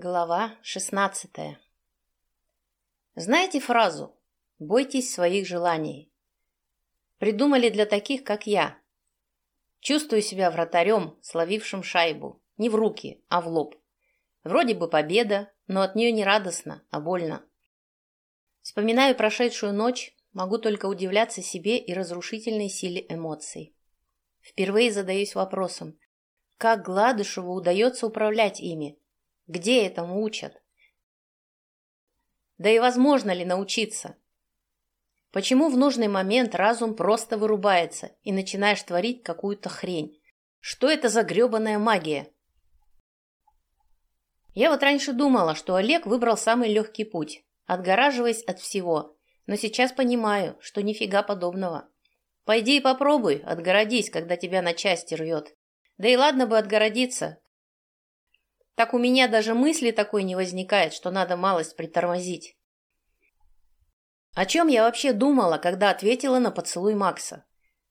Глава 16 Знаете фразу «Бойтесь своих желаний»? Придумали для таких, как я. Чувствую себя вратарем, словившим шайбу. Не в руки, а в лоб. Вроде бы победа, но от нее не радостно, а больно. Вспоминаю прошедшую ночь, могу только удивляться себе и разрушительной силе эмоций. Впервые задаюсь вопросом, как Гладышеву удается управлять ими, где этому учат? Да и возможно ли научиться? Почему в нужный момент разум просто вырубается и начинаешь творить какую-то хрень? Что это за гребаная магия? Я вот раньше думала, что Олег выбрал самый легкий путь, отгораживаясь от всего, но сейчас понимаю, что нифига подобного. Пойди и попробуй, отгородись, когда тебя на части рвет. Да и ладно бы отгородиться, так у меня даже мысли такой не возникает, что надо малость притормозить. О чем я вообще думала, когда ответила на поцелуй Макса?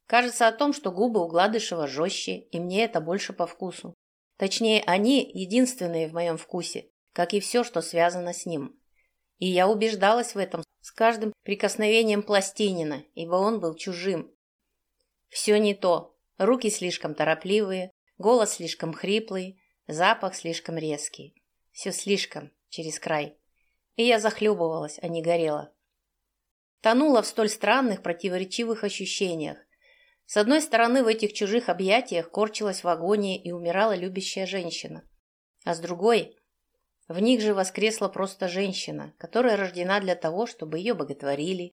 Кажется о том, что губы у Гладышева жестче, и мне это больше по вкусу. Точнее, они единственные в моем вкусе, как и все, что связано с ним. И я убеждалась в этом с каждым прикосновением пластинина, ибо он был чужим. Все не то. Руки слишком торопливые, голос слишком хриплый, Запах слишком резкий. Все слишком, через край. И я захлебывалась, а не горела. Тонула в столь странных, противоречивых ощущениях. С одной стороны, в этих чужих объятиях корчилась в агонии и умирала любящая женщина. А с другой, в них же воскресла просто женщина, которая рождена для того, чтобы ее боготворили,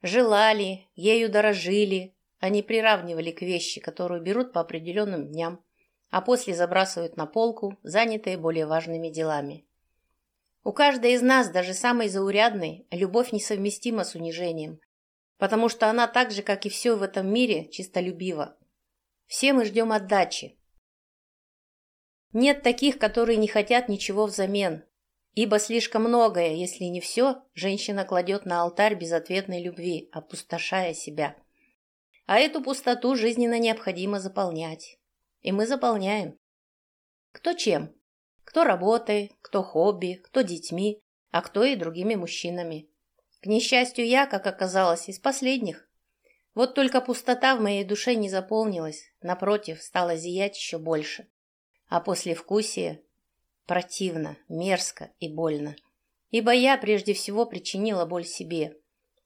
желали, ею дорожили, а не приравнивали к вещи, которую берут по определенным дням а после забрасывают на полку, занятые более важными делами. У каждой из нас, даже самой заурядной, любовь несовместима с унижением, потому что она так же, как и все в этом мире, чистолюбива. Все мы ждем отдачи. Нет таких, которые не хотят ничего взамен, ибо слишком многое, если не все, женщина кладет на алтарь безответной любви, опустошая себя. А эту пустоту жизненно необходимо заполнять. И мы заполняем. Кто чем? Кто работой, кто хобби, кто детьми, а кто и другими мужчинами. К несчастью, я, как оказалось, из последних. Вот только пустота в моей душе не заполнилась, напротив, стала зиять еще больше. А послевкусие противно, мерзко и больно. Ибо я прежде всего причинила боль себе.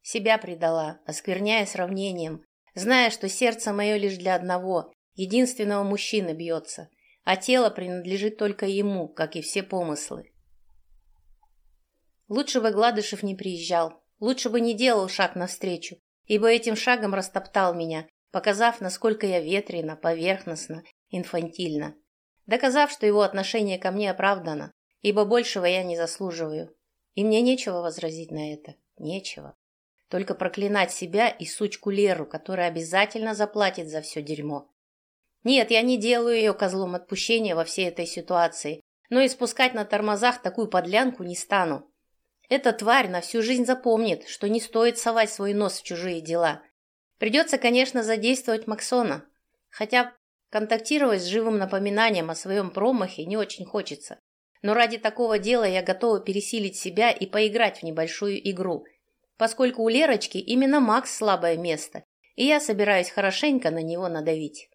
Себя предала, оскверняя сравнением, зная, что сердце мое лишь для одного, единственного мужчины бьется, а тело принадлежит только ему, как и все помыслы. Лучше бы Гладышев не приезжал, лучше бы не делал шаг навстречу, ибо этим шагом растоптал меня, показав, насколько я ветрена, поверхностна, инфантильна, доказав, что его отношение ко мне оправдано, ибо большего я не заслуживаю. И мне нечего возразить на это, нечего. Только проклинать себя и сучку Леру, которая обязательно заплатит за все дерьмо. Нет, я не делаю ее козлом отпущения во всей этой ситуации, но и спускать на тормозах такую подлянку не стану. Эта тварь на всю жизнь запомнит, что не стоит совать свой нос в чужие дела. Придется, конечно, задействовать Максона, хотя контактировать с живым напоминанием о своем промахе не очень хочется. Но ради такого дела я готова пересилить себя и поиграть в небольшую игру, поскольку у Лерочки именно Макс слабое место, и я собираюсь хорошенько на него надавить.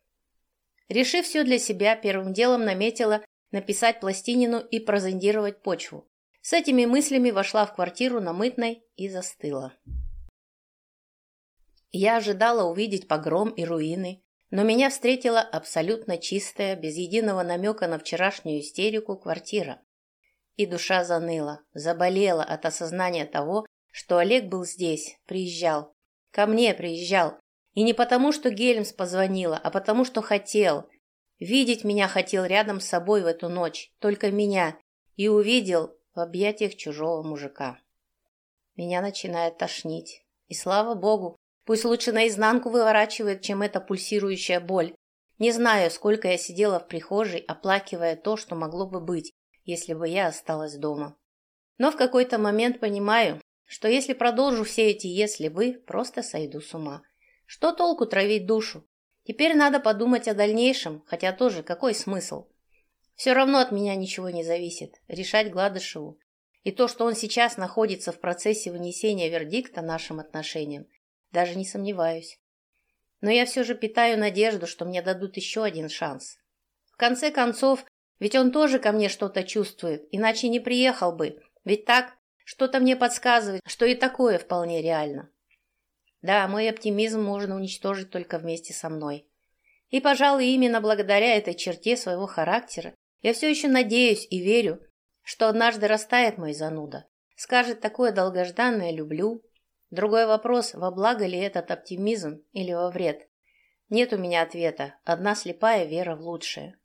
Решив все для себя, первым делом наметила написать пластинину и прозондировать почву. С этими мыслями вошла в квартиру на Мытной и застыла. Я ожидала увидеть погром и руины, но меня встретила абсолютно чистая, без единого намека на вчерашнюю истерику квартира. И душа заныла, заболела от осознания того, что Олег был здесь, приезжал. Ко мне приезжал, и не потому, что Гельмс позвонила, а потому, что хотел. Видеть меня хотел рядом с собой в эту ночь, только меня, и увидел в объятиях чужого мужика. Меня начинает тошнить. И слава богу, пусть лучше наизнанку выворачивает, чем эта пульсирующая боль. Не знаю, сколько я сидела в прихожей, оплакивая то, что могло бы быть, если бы я осталась дома. Но в какой-то момент понимаю, что если продолжу все эти «если бы», просто сойду с ума. Что толку травить душу? Теперь надо подумать о дальнейшем, хотя тоже какой смысл? Все равно от меня ничего не зависит. Решать Гладышеву. И то, что он сейчас находится в процессе вынесения вердикта нашим отношениям, даже не сомневаюсь. Но я все же питаю надежду, что мне дадут еще один шанс. В конце концов, ведь он тоже ко мне что-то чувствует, иначе не приехал бы. Ведь так, что-то мне подсказывает, что и такое вполне реально. Да, мой оптимизм можно уничтожить только вместе со мной. И, пожалуй, именно благодаря этой черте своего характера я все еще надеюсь и верю, что однажды растает мой зануда, скажет такое долгожданное «люблю». Другой вопрос, во благо ли этот оптимизм или во вред. Нет у меня ответа, одна слепая вера в лучшее.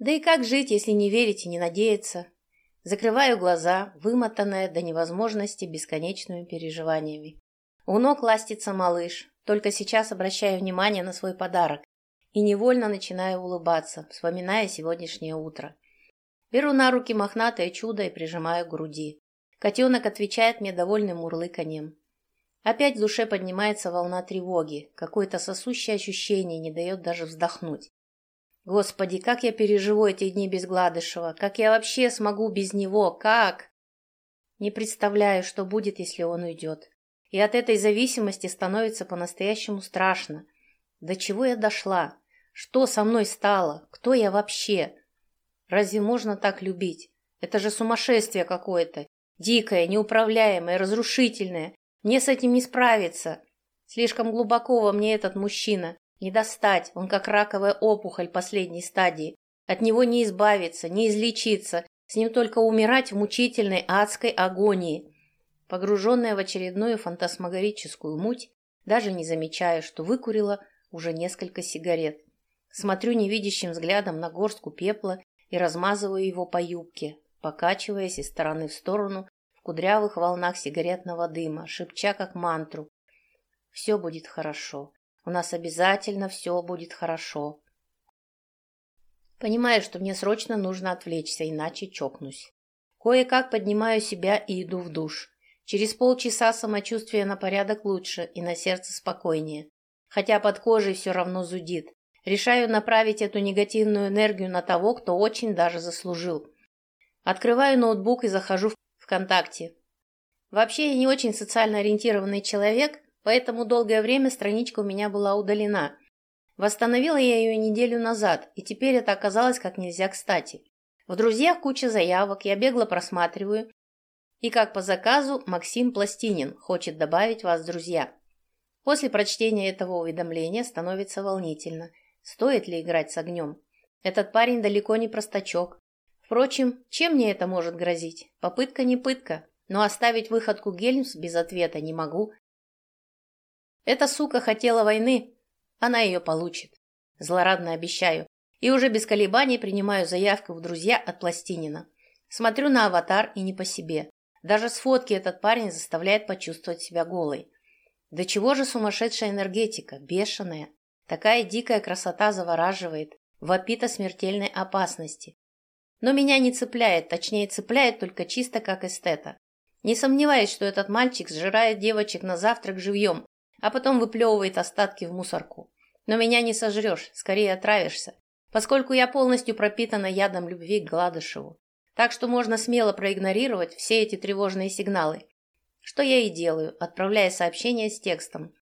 Да и как жить, если не верить и не надеяться? Закрываю глаза, вымотанная до невозможности бесконечными переживаниями. У ног ластится малыш, только сейчас обращаю внимание на свой подарок и невольно начинаю улыбаться, вспоминая сегодняшнее утро. Беру на руки мохнатое чудо и прижимаю к груди. Котенок отвечает мне довольным мурлыканьем. Опять в душе поднимается волна тревоги, какое-то сосущее ощущение не дает даже вздохнуть. Господи, как я переживу эти дни без Гладышева, как я вообще смогу без него, как? Не представляю, что будет, если он уйдет. И от этой зависимости становится по-настоящему страшно. До чего я дошла? Что со мной стало? Кто я вообще? Разве можно так любить? Это же сумасшествие какое-то. Дикое, неуправляемое, разрушительное. Мне с этим не справиться. Слишком глубоко во мне этот мужчина. Не достать, он как раковая опухоль последней стадии. От него не избавиться, не излечиться. С ним только умирать в мучительной адской агонии. Погруженная в очередную фантасмагорическую муть, даже не замечая, что выкурила уже несколько сигарет. Смотрю невидящим взглядом на горстку пепла и размазываю его по юбке, покачиваясь из стороны в сторону в кудрявых волнах сигаретного дыма, шепча как мантру. «Все будет хорошо. У нас обязательно все будет хорошо». Понимаю, что мне срочно нужно отвлечься, иначе чокнусь. Кое-как поднимаю себя и иду в душ. Через полчаса самочувствие на порядок лучше и на сердце спокойнее. Хотя под кожей все равно зудит. Решаю направить эту негативную энергию на того, кто очень даже заслужил. Открываю ноутбук и захожу в ВКонтакте. Вообще я не очень социально ориентированный человек, поэтому долгое время страничка у меня была удалена. Восстановила я ее неделю назад, и теперь это оказалось как нельзя кстати. В друзьях куча заявок, я бегло просматриваю. И как по заказу, Максим Пластинин хочет добавить вас друзья. После прочтения этого уведомления становится волнительно – Стоит ли играть с огнем? Этот парень далеко не простачок. Впрочем, чем мне это может грозить? Попытка не пытка, но оставить выходку Гельмс без ответа не могу. Эта сука хотела войны, она ее получит. Злорадно обещаю. И уже без колебаний принимаю заявку в друзья от Пластинина. Смотрю на аватар и не по себе. Даже с фотки этот парень заставляет почувствовать себя голой. Да чего же сумасшедшая энергетика, бешеная. Такая дикая красота завораживает, вопит о смертельной опасности. Но меня не цепляет, точнее цепляет только чисто как эстета. Не сомневаюсь, что этот мальчик сжирает девочек на завтрак живьем, а потом выплевывает остатки в мусорку. Но меня не сожрешь, скорее отравишься, поскольку я полностью пропитана ядом любви к Гладышеву. Так что можно смело проигнорировать все эти тревожные сигналы. Что я и делаю, отправляя сообщение с текстом,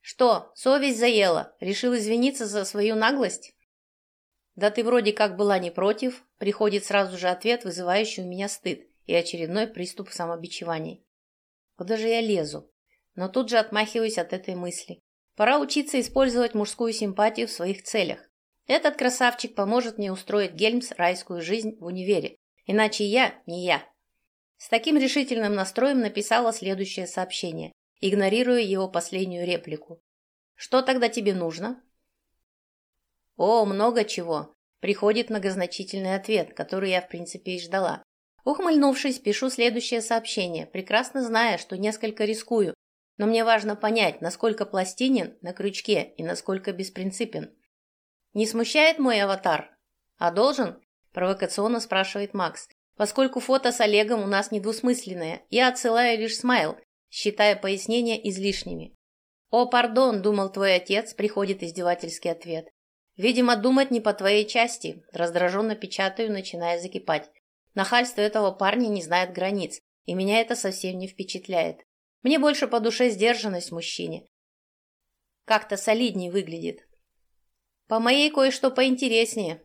что, совесть заела? Решил извиниться за свою наглость? Да ты вроде как была не против. Приходит сразу же ответ, вызывающий у меня стыд и очередной приступ самобичевания. Куда же я лезу? Но тут же отмахиваюсь от этой мысли. Пора учиться использовать мужскую симпатию в своих целях. Этот красавчик поможет мне устроить Гельмс райскую жизнь в универе. Иначе я не я. С таким решительным настроем написала следующее сообщение игнорируя его последнюю реплику. «Что тогда тебе нужно?» «О, много чего!» Приходит многозначительный ответ, который я, в принципе, и ждала. Ухмыльнувшись, пишу следующее сообщение, прекрасно зная, что несколько рискую, но мне важно понять, насколько пластинен на крючке и насколько беспринципен. «Не смущает мой аватар?» «А должен?» – провокационно спрашивает Макс. «Поскольку фото с Олегом у нас недвусмысленное, я отсылаю лишь смайл, считая пояснения излишними. «О, пардон», — думал твой отец, — приходит издевательский ответ. Видимо, думать не по твоей части. Раздраженно печатаю, начиная закипать. Нахальство этого парня не знает границ, и меня это совсем не впечатляет. Мне больше по душе сдержанность мужчине. Как-то солиднее выглядит. По моей кое-что поинтереснее,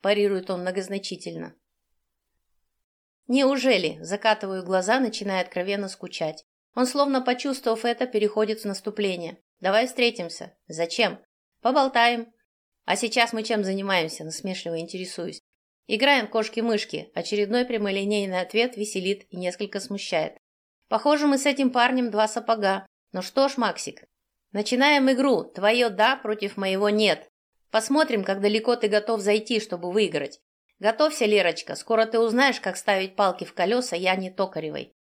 парирует он многозначительно. Неужели? Закатываю глаза, начиная откровенно скучать. Он, словно почувствовав это, переходит в наступление. Давай встретимся. Зачем? Поболтаем. А сейчас мы чем занимаемся? Насмешливо интересуюсь. Играем кошки-мышки. Очередной прямолинейный ответ веселит и несколько смущает. Похоже, мы с этим парнем два сапога. Ну что ж, Максик, начинаем игру. Твое «да» против моего «нет». Посмотрим, как далеко ты готов зайти, чтобы выиграть. Готовься, Лерочка, скоро ты узнаешь, как ставить палки в колеса Я не Токаревой.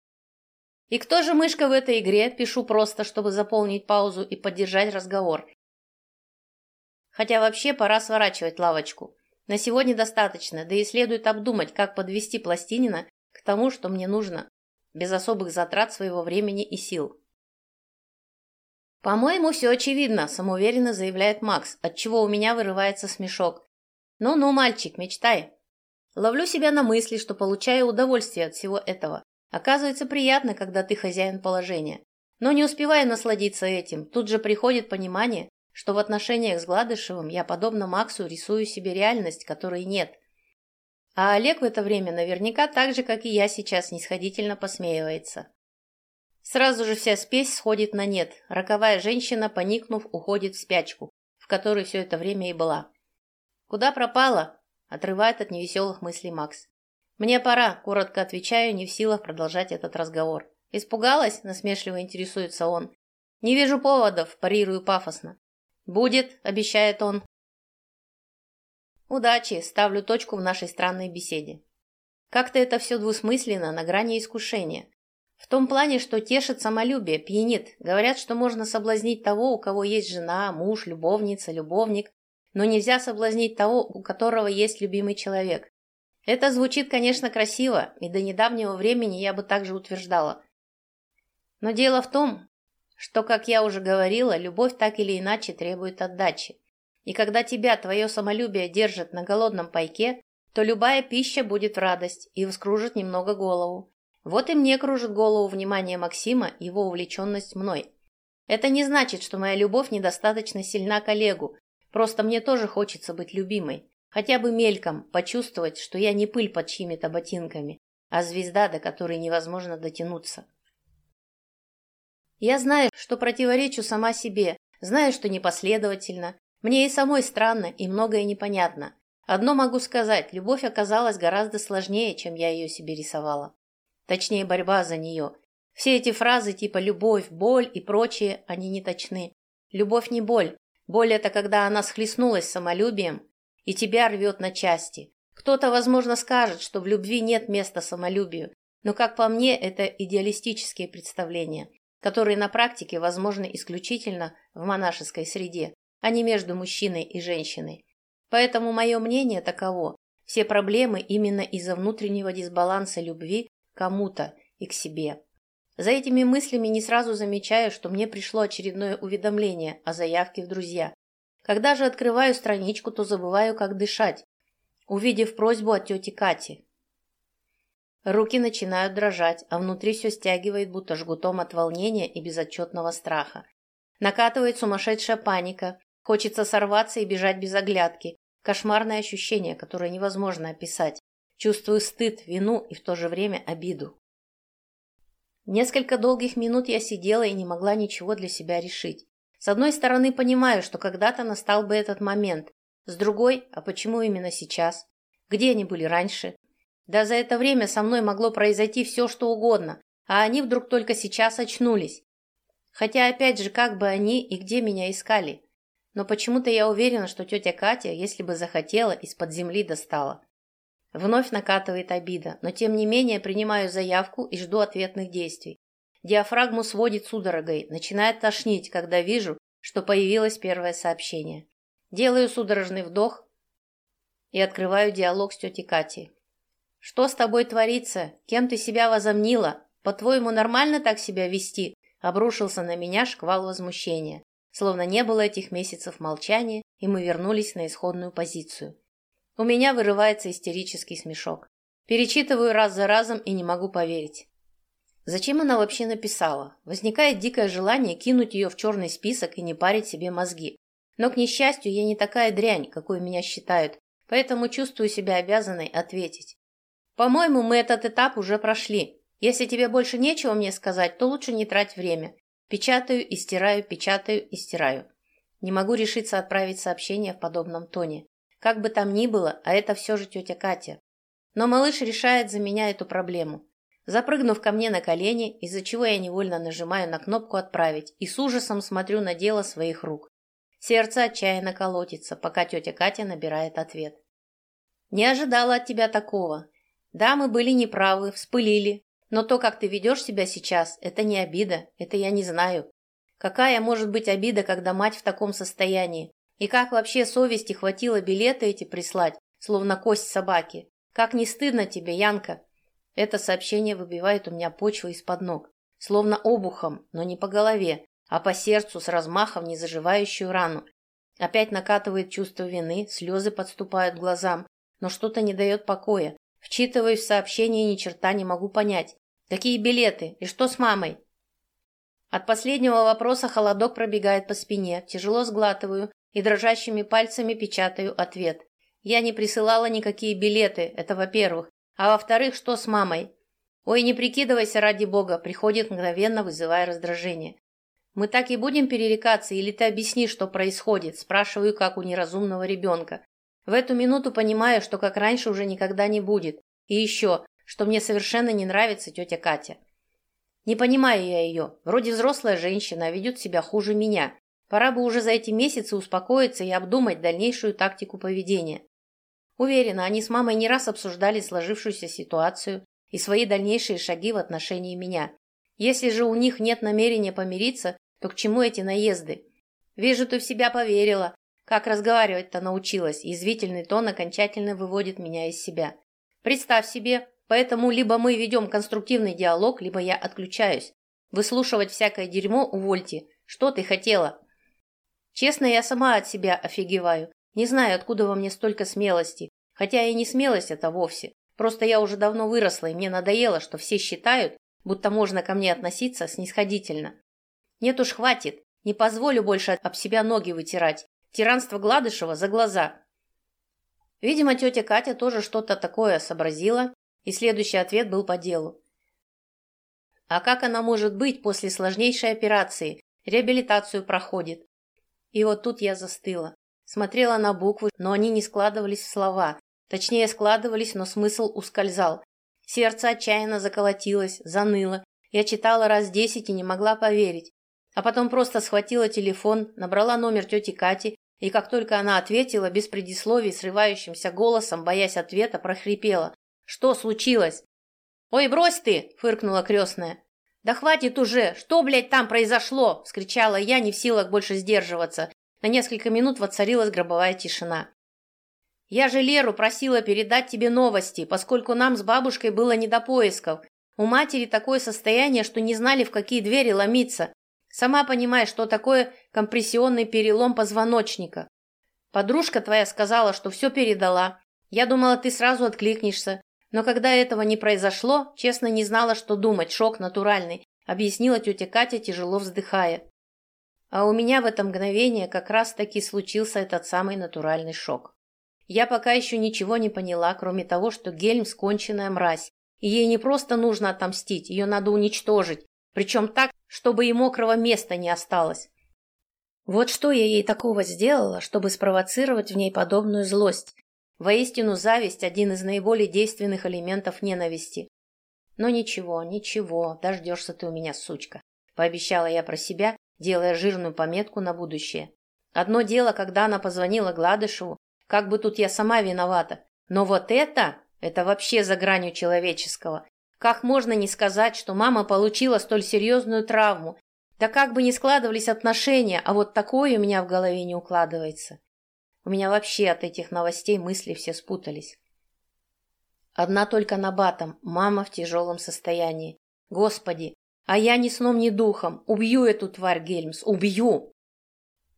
И кто же мышка в этой игре? Пишу просто, чтобы заполнить паузу и поддержать разговор. Хотя вообще пора сворачивать лавочку. На сегодня достаточно, да и следует обдумать, как подвести Пластинина к тому, что мне нужно, без особых затрат своего времени и сил. «По-моему, все очевидно», – самоуверенно заявляет Макс, отчего у меня вырывается смешок. «Ну-ну, мальчик, мечтай». Ловлю себя на мысли, что получаю удовольствие от всего этого. Оказывается, приятно, когда ты хозяин положения. Но не успеваю насладиться этим, тут же приходит понимание, что в отношениях с Гладышевым я, подобно Максу, рисую себе реальность, которой нет. А Олег в это время наверняка так же, как и я сейчас, нисходительно посмеивается. Сразу же вся спесь сходит на нет. Роковая женщина, поникнув, уходит в спячку, в которой все это время и была. «Куда пропала?» – отрывает от невеселых мыслей Макс. «Мне пора», – коротко отвечаю, не в силах продолжать этот разговор. «Испугалась?» – насмешливо интересуется он. «Не вижу поводов», – парирую пафосно. «Будет», – обещает он. «Удачи», – ставлю точку в нашей странной беседе. Как-то это все двусмысленно, на грани искушения. В том плане, что тешит самолюбие, пьянит. Говорят, что можно соблазнить того, у кого есть жена, муж, любовница, любовник, но нельзя соблазнить того, у которого есть любимый человек. Это звучит, конечно, красиво, и до недавнего времени я бы также утверждала. Но дело в том, что, как я уже говорила, любовь так или иначе требует отдачи. И когда тебя твое самолюбие держит на голодном пайке, то любая пища будет в радость и вскружит немного голову. Вот и мне кружит голову внимание Максима, его увлеченность мной. Это не значит, что моя любовь недостаточно сильна к Олегу, просто мне тоже хочется быть любимой. Хотя бы мельком почувствовать, что я не пыль под чьими-то ботинками, а звезда, до которой невозможно дотянуться. Я знаю, что противоречу сама себе, знаю, что непоследовательно. Мне и самой странно, и многое непонятно. Одно могу сказать, любовь оказалась гораздо сложнее, чем я ее себе рисовала. Точнее, борьба за нее. Все эти фразы типа «любовь», «боль» и прочие, они не точны. Любовь не боль. Боль – это когда она схлестнулась самолюбием и тебя рвет на части. Кто-то, возможно, скажет, что в любви нет места самолюбию, но, как по мне, это идеалистические представления, которые на практике возможны исключительно в монашеской среде, а не между мужчиной и женщиной. Поэтому мое мнение таково. Все проблемы именно из-за внутреннего дисбаланса любви кому-то и к себе. За этими мыслями не сразу замечаю, что мне пришло очередное уведомление о заявке в друзья. Когда же открываю страничку, то забываю, как дышать, увидев просьбу от тети Кати. Руки начинают дрожать, а внутри все стягивает, будто жгутом от волнения и безотчетного страха. Накатывает сумасшедшая паника, хочется сорваться и бежать без оглядки. Кошмарное ощущение, которое невозможно описать. Чувствую стыд, вину и в то же время обиду. Несколько долгих минут я сидела и не могла ничего для себя решить. С одной стороны, понимаю, что когда-то настал бы этот момент. С другой, а почему именно сейчас? Где они были раньше? Да за это время со мной могло произойти все, что угодно, а они вдруг только сейчас очнулись. Хотя, опять же, как бы они и где меня искали? Но почему-то я уверена, что тетя Катя, если бы захотела, из-под земли достала. Вновь накатывает обида, но тем не менее принимаю заявку и жду ответных действий. Диафрагму сводит судорогой, начинает тошнить, когда вижу, что появилось первое сообщение. Делаю судорожный вдох и открываю диалог с тетей Катей. «Что с тобой творится? Кем ты себя возомнила? По-твоему, нормально так себя вести?» Обрушился на меня шквал возмущения. словно не было этих месяцев молчания, и мы вернулись на исходную позицию. У меня вырывается истерический смешок. Перечитываю раз за разом и не могу поверить. Зачем она вообще написала? Возникает дикое желание кинуть ее в черный список и не парить себе мозги. Но, к несчастью, я не такая дрянь, какой меня считают, поэтому чувствую себя обязанной ответить. По-моему, мы этот этап уже прошли. Если тебе больше нечего мне сказать, то лучше не трать время. Печатаю и стираю, печатаю и стираю. Не могу решиться отправить сообщение в подобном тоне. Как бы там ни было, а это все же тетя Катя. Но малыш решает за меня эту проблему. Запрыгнув ко мне на колени, из-за чего я невольно нажимаю на кнопку «Отправить» и с ужасом смотрю на дело своих рук. Сердце отчаянно колотится, пока тетя Катя набирает ответ. «Не ожидала от тебя такого. Да, мы были неправы, вспылили, но то, как ты ведешь себя сейчас, это не обида, это я не знаю. Какая может быть обида, когда мать в таком состоянии? И как вообще совести хватило билеты эти прислать, словно кость собаки? Как не стыдно тебе, Янка?» Это сообщение выбивает у меня почву из-под ног, словно обухом, но не по голове, а по сердцу с размахом не заживающую рану. Опять накатывает чувство вины, слезы подступают к глазам, но что-то не дает покоя. Вчитываясь в сообщение, ни черта не могу понять. Какие билеты? И что с мамой? От последнего вопроса холодок пробегает по спине, тяжело сглатываю и дрожащими пальцами печатаю ответ. Я не присылала никакие билеты, это во-первых. А во-вторых, что с мамой? Ой, не прикидывайся ради бога, приходит мгновенно, вызывая раздражение. Мы так и будем перерекаться, или ты объяснишь, что происходит? Спрашиваю, как у неразумного ребенка. В эту минуту понимаю, что как раньше уже никогда не будет. И еще, что мне совершенно не нравится тетя Катя. Не понимаю я ее. Вроде взрослая женщина, а ведет себя хуже меня. Пора бы уже за эти месяцы успокоиться и обдумать дальнейшую тактику поведения. Уверена, они с мамой не раз обсуждали сложившуюся ситуацию и свои дальнейшие шаги в отношении меня. Если же у них нет намерения помириться, то к чему эти наезды? Вижу, ты в себя поверила. Как разговаривать-то научилась, язвительный тон окончательно выводит меня из себя. Представь себе, поэтому либо мы ведем конструктивный диалог, либо я отключаюсь. Выслушивать всякое дерьмо увольте. Что ты хотела? Честно, я сама от себя офигеваю. Не знаю, откуда во мне столько смелости. Хотя и не смелость это вовсе. Просто я уже давно выросла, и мне надоело, что все считают, будто можно ко мне относиться снисходительно. Нет уж, хватит. Не позволю больше об себя ноги вытирать. Тиранство Гладышева за глаза. Видимо, тетя Катя тоже что-то такое сообразила, и следующий ответ был по делу. А как она может быть после сложнейшей операции? Реабилитацию проходит. И вот тут я застыла. Смотрела на буквы, но они не складывались в слова. Точнее, складывались, но смысл ускользал. Сердце отчаянно заколотилось, заныло. Я читала раз десять и не могла поверить. А потом просто схватила телефон, набрала номер тети Кати, и как только она ответила, без предисловий, срывающимся голосом, боясь ответа, прохрипела. «Что случилось?» «Ой, брось ты!» – фыркнула крестная. «Да хватит уже! Что, блядь, там произошло?» – вскричала я, не в силах больше сдерживаться. На несколько минут воцарилась гробовая тишина. Я же Леру просила передать тебе новости, поскольку нам с бабушкой было не до поисков. У матери такое состояние, что не знали, в какие двери ломиться. Сама понимаешь, что такое компрессионный перелом позвоночника. Подружка твоя сказала, что все передала. Я думала, ты сразу откликнешься. Но когда этого не произошло, честно не знала, что думать, шок натуральный, объяснила тетя Катя, тяжело вздыхая. А у меня в это мгновение как раз-таки случился этот самый натуральный шок. Я пока еще ничего не поняла, кроме того, что Гельм сконченная мразь, и ей не просто нужно отомстить, ее надо уничтожить, причем так, чтобы и мокрого места не осталось. Вот что я ей такого сделала, чтобы спровоцировать в ней подобную злость. Воистину, зависть – один из наиболее действенных элементов ненависти. Но ничего, ничего, дождешься ты у меня, сучка, пообещала я про себя, делая жирную пометку на будущее. Одно дело, когда она позвонила Гладышеву, как бы тут я сама виновата. Но вот это, это вообще за гранью человеческого. Как можно не сказать, что мама получила столь серьезную травму? Да как бы ни складывались отношения, а вот такое у меня в голове не укладывается. У меня вообще от этих новостей мысли все спутались. Одна только на батом, мама в тяжелом состоянии. Господи, а я ни сном, ни духом. Убью эту тварь, Гельмс, убью!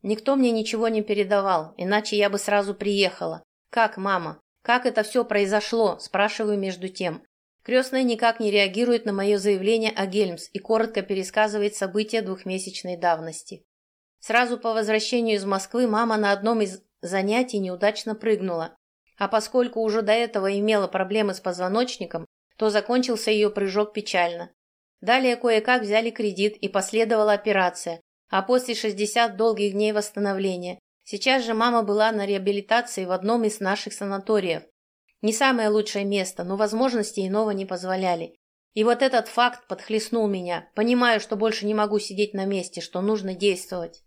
Никто мне ничего не передавал, иначе я бы сразу приехала. Как, мама? Как это все произошло? Спрашиваю между тем. Крестная никак не реагирует на мое заявление о Гельмс и коротко пересказывает события двухмесячной давности. Сразу по возвращению из Москвы мама на одном из занятий неудачно прыгнула, а поскольку уже до этого имела проблемы с позвоночником, то закончился ее прыжок печально. Далее кое-как взяли кредит и последовала операция, а после 60 долгих дней восстановления. Сейчас же мама была на реабилитации в одном из наших санаториев. Не самое лучшее место, но возможности иного не позволяли. И вот этот факт подхлестнул меня. Понимаю, что больше не могу сидеть на месте, что нужно действовать.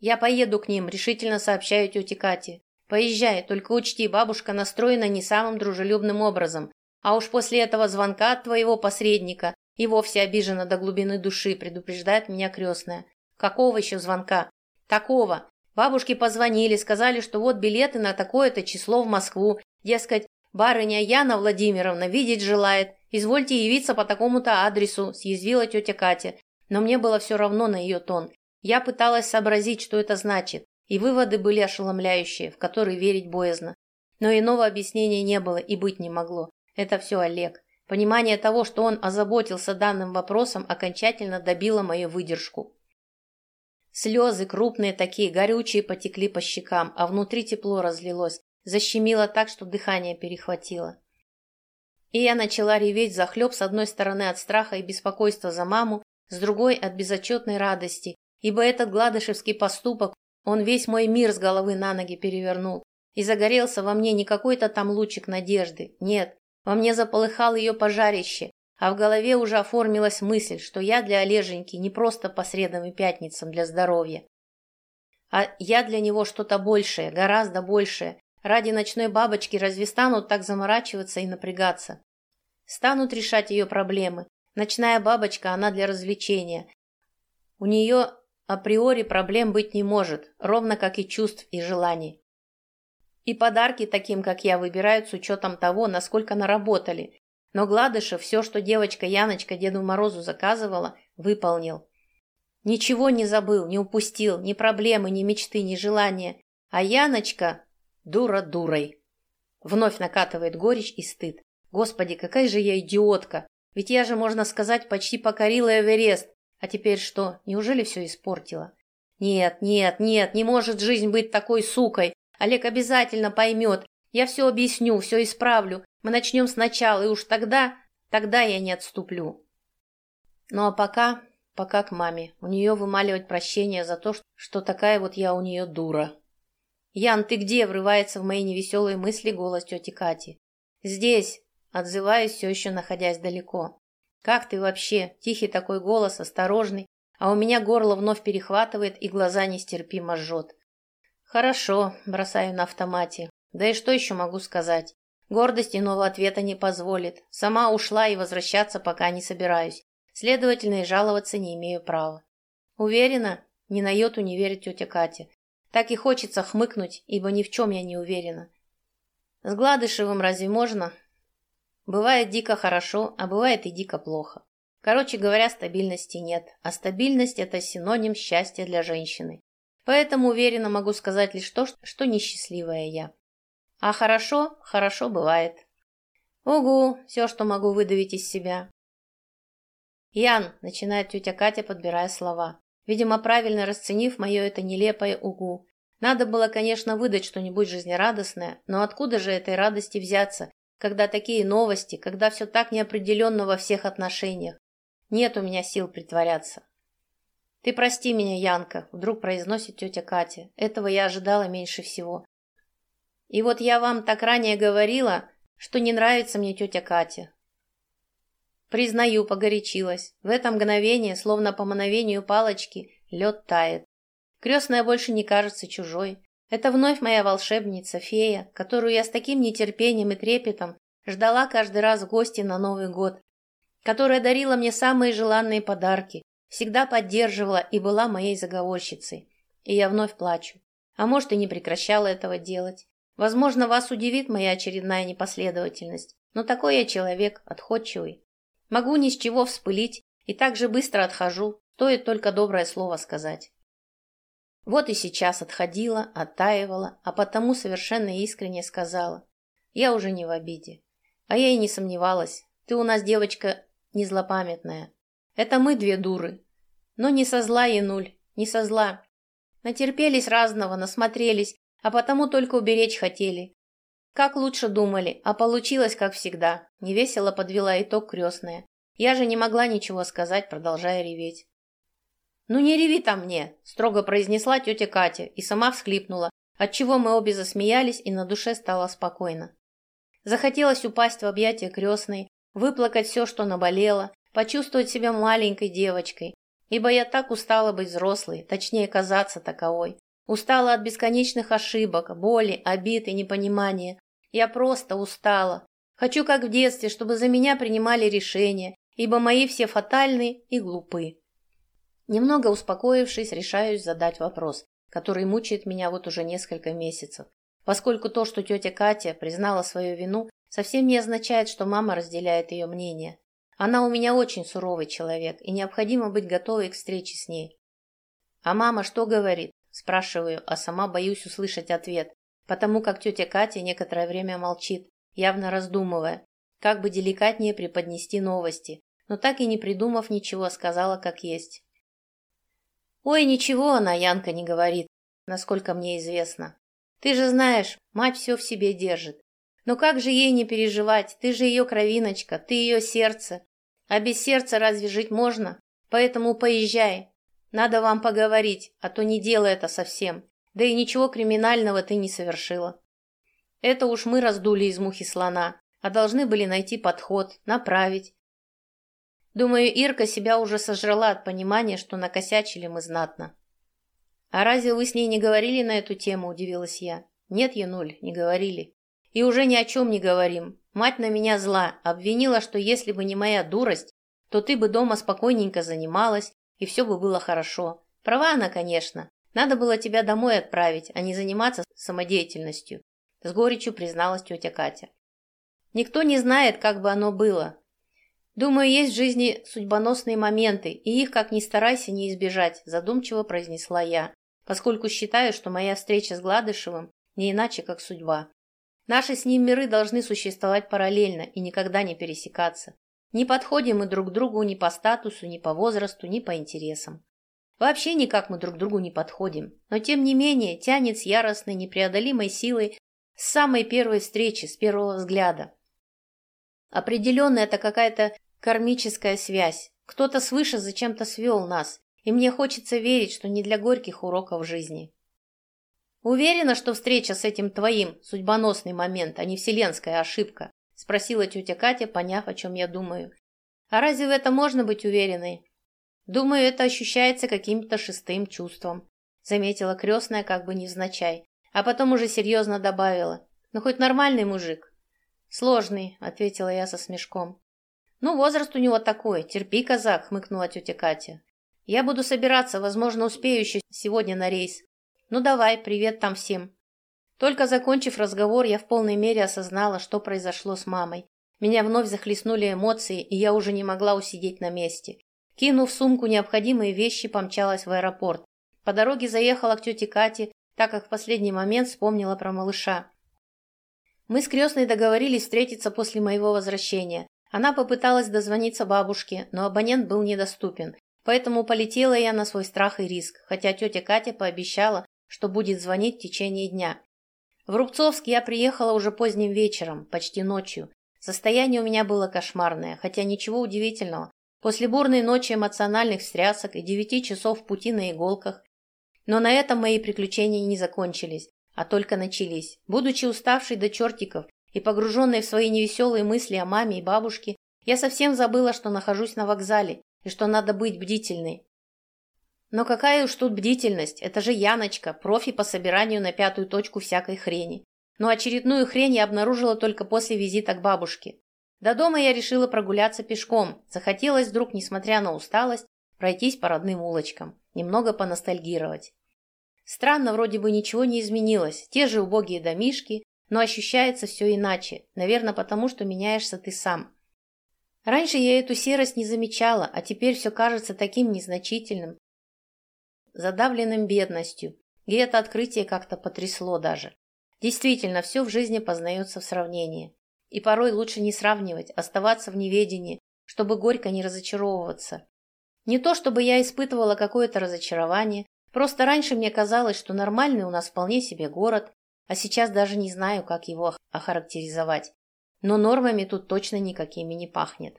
«Я поеду к ним», — решительно сообщаю тете Кате. «Поезжай, только учти, бабушка настроена не самым дружелюбным образом. А уж после этого звонка от твоего посредника и вовсе обижена до глубины души, предупреждает меня крестная. Какого еще звонка? Такого. Бабушке позвонили, сказали, что вот билеты на такое-то число в Москву. Дескать, барыня Яна Владимировна видеть желает. Извольте явиться по такому-то адресу, съязвила тетя Катя. Но мне было все равно на ее тон. Я пыталась сообразить, что это значит, и выводы были ошеломляющие, в которые верить боязно. Но иного объяснения не было и быть не могло. Это все Олег. Понимание того, что он озаботился данным вопросом, окончательно добило мою выдержку. Слезы, крупные такие, горючие, потекли по щекам, а внутри тепло разлилось, защемило так, что дыхание перехватило. И я начала реветь захлеб с одной стороны от страха и беспокойства за маму, с другой от безотчетной радости, ибо этот гладышевский поступок, он весь мой мир с головы на ноги перевернул, и загорелся во мне не какой-то там лучик надежды, нет, во мне заполыхал ее пожарище, а в голове уже оформилась мысль, что я для Олеженьки не просто по средам и пятницам для здоровья, а я для него что-то большее, гораздо большее. Ради ночной бабочки разве станут так заморачиваться и напрягаться? Станут решать ее проблемы. Ночная бабочка, она для развлечения. У нее априори проблем быть не может, ровно как и чувств и желаний. И подарки таким, как я, выбирают с учетом того, насколько наработали. Но Гладышев все, что девочка Яночка Деду Морозу заказывала, выполнил. Ничего не забыл, не упустил, ни проблемы, ни мечты, ни желания. А Яночка дура дурой. Вновь накатывает горечь и стыд. Господи, какая же я идиотка! Ведь я же, можно сказать, почти покорила Эверест. А теперь что, неужели все испортила? Нет, нет, нет, не может жизнь быть такой сукой. Олег обязательно поймет. Я все объясню, все исправлю. Мы начнем сначала, и уж тогда, тогда я не отступлю. Ну а пока, пока к маме. У нее вымаливать прощение за то, что такая вот я у нее дура. «Ян, ты где?» — врывается в мои невеселые мысли голос тети Кати. «Здесь», — отзываюсь, все еще находясь далеко. «Как ты вообще?» — тихий такой голос, осторожный, а у меня горло вновь перехватывает и глаза нестерпимо жжет. «Хорошо», – бросаю на автомате. «Да и что еще могу сказать? Гордость иного ответа не позволит. Сама ушла и возвращаться пока не собираюсь. Следовательно, и жаловаться не имею права». «Уверена?» – не на йоту не верит тетя Катя. Так и хочется хмыкнуть, ибо ни в чем я не уверена. С Гладышевым разве можно? Бывает дико хорошо, а бывает и дико плохо. Короче говоря, стабильности нет, а стабильность – это синоним счастья для женщины. Поэтому уверенно могу сказать лишь то, что несчастливая я. А хорошо, хорошо бывает. Угу, все, что могу выдавить из себя. Ян, начинает тетя Катя, подбирая слова. Видимо, правильно расценив мое это нелепое угу. Надо было, конечно, выдать что-нибудь жизнерадостное, но откуда же этой радости взяться, когда такие новости, когда все так неопределенно во всех отношениях? Нет у меня сил притворяться. «Ты прости меня, Янка», — вдруг произносит тетя Катя. Этого я ожидала меньше всего. И вот я вам так ранее говорила, что не нравится мне тетя Катя. Признаю, погорячилась. В это мгновение, словно по мановению палочки, лед тает. Крестная больше не кажется чужой. Это вновь моя волшебница, фея, которую я с таким нетерпением и трепетом ждала каждый раз в гости на Новый год, которая дарила мне самые желанные подарки, Всегда поддерживала и была моей заговорщицей. И я вновь плачу. А может, и не прекращала этого делать. Возможно, вас удивит моя очередная непоследовательность, но такой я человек, отходчивый. Могу ни с чего вспылить и так же быстро отхожу, стоит только доброе слово сказать. Вот и сейчас отходила, оттаивала, а потому совершенно искренне сказала. Я уже не в обиде. А я и не сомневалась. Ты у нас девочка не злопамятная. Это мы две дуры. Но не со зла, Януль, не со зла. Натерпелись разного, насмотрелись, а потому только уберечь хотели. Как лучше думали, а получилось, как всегда. Невесело подвела итог крестная. Я же не могла ничего сказать, продолжая реветь. «Ну не реви там мне!» – строго произнесла тетя Катя и сама всхлипнула, отчего мы обе засмеялись и на душе стало спокойно. Захотелось упасть в объятия крестной, выплакать все, что наболело, почувствовать себя маленькой девочкой, ибо я так устала быть взрослой, точнее казаться таковой. Устала от бесконечных ошибок, боли, обид и непонимания. Я просто устала. Хочу, как в детстве, чтобы за меня принимали решения, ибо мои все фатальны и глупы. Немного успокоившись, решаюсь задать вопрос, который мучает меня вот уже несколько месяцев, поскольку то, что тетя Катя признала свою вину, совсем не означает, что мама разделяет ее мнение. Она у меня очень суровый человек, и необходимо быть готовой к встрече с ней. «А мама что говорит?» – спрашиваю, а сама боюсь услышать ответ, потому как тетя Катя некоторое время молчит, явно раздумывая, как бы деликатнее преподнести новости, но так и не придумав ничего, сказала как есть. Ой, ничего она, Янка, не говорит, насколько мне известно. Ты же знаешь, мать все в себе держит. Но как же ей не переживать? Ты же ее кровиночка, ты ее сердце. А без сердца разве жить можно? Поэтому поезжай. Надо вам поговорить, а то не делай это совсем. Да и ничего криминального ты не совершила. Это уж мы раздули из мухи слона, а должны были найти подход, направить, Думаю, Ирка себя уже сожрала от понимания, что накосячили мы знатно. «А разве вы с ней не говорили на эту тему?» – удивилась я. «Нет, Януль, не говорили. И уже ни о чем не говорим. Мать на меня зла, обвинила, что если бы не моя дурость, то ты бы дома спокойненько занималась, и все бы было хорошо. Права она, конечно. Надо было тебя домой отправить, а не заниматься самодеятельностью», – с горечью призналась тетя Катя. «Никто не знает, как бы оно было, «Думаю, есть в жизни судьбоносные моменты, и их, как ни старайся, не избежать», задумчиво произнесла я, поскольку считаю, что моя встреча с Гладышевым не иначе, как судьба. Наши с ним миры должны существовать параллельно и никогда не пересекаться. Не подходим мы друг другу ни по статусу, ни по возрасту, ни по интересам. Вообще никак мы друг другу не подходим, но тем не менее тянет с яростной, непреодолимой силой с самой первой встречи, с первого взгляда. Определенно это какая-то Кармическая связь. Кто-то свыше зачем-то свел нас, и мне хочется верить, что не для горьких уроков жизни. Уверена, что встреча с этим твоим судьбоносный момент, а не вселенская ошибка? Спросила тетя Катя, поняв, о чем я думаю. А разве в это можно быть уверенной? Думаю, это ощущается каким-то шестым чувством, заметила крестная как бы невзначай, а потом уже серьезно добавила. Ну, хоть нормальный мужик. Сложный, ответила я со смешком. «Ну, возраст у него такой. Терпи, казак», — хмыкнула тетя Катя. «Я буду собираться, возможно, успею еще сегодня на рейс. Ну, давай, привет там всем». Только закончив разговор, я в полной мере осознала, что произошло с мамой. Меня вновь захлестнули эмоции, и я уже не могла усидеть на месте. Кинув в сумку необходимые вещи, помчалась в аэропорт. По дороге заехала к тете Кате, так как в последний момент вспомнила про малыша. Мы с крестной договорились встретиться после моего возвращения. Она попыталась дозвониться бабушке, но абонент был недоступен, поэтому полетела я на свой страх и риск, хотя тетя Катя пообещала, что будет звонить в течение дня. В Рубцовск я приехала уже поздним вечером, почти ночью. Состояние у меня было кошмарное, хотя ничего удивительного. После бурной ночи эмоциональных встрясок и девяти часов пути на иголках. Но на этом мои приключения не закончились, а только начались. Будучи уставшей до чертиков и погруженной в свои невеселые мысли о маме и бабушке, я совсем забыла, что нахожусь на вокзале и что надо быть бдительной. Но какая уж тут бдительность, это же Яночка, профи по собиранию на пятую точку всякой хрени. Но очередную хрень я обнаружила только после визита к бабушке. До дома я решила прогуляться пешком. Захотелось вдруг, несмотря на усталость, пройтись по родным улочкам, немного поностальгировать. Странно, вроде бы ничего не изменилось. Те же убогие домишки, но ощущается все иначе, наверное, потому что меняешься ты сам. Раньше я эту серость не замечала, а теперь все кажется таким незначительным. задавленным бедностью, и это открытие как-то потрясло даже. Действительно, все в жизни познается в сравнении. И порой лучше не сравнивать, оставаться в неведении, чтобы горько не разочаровываться. Не то, чтобы я испытывала какое-то разочарование, просто раньше мне казалось, что нормальный у нас вполне себе город, а сейчас даже не знаю, как его охарактеризовать. Но нормами тут точно никакими не пахнет.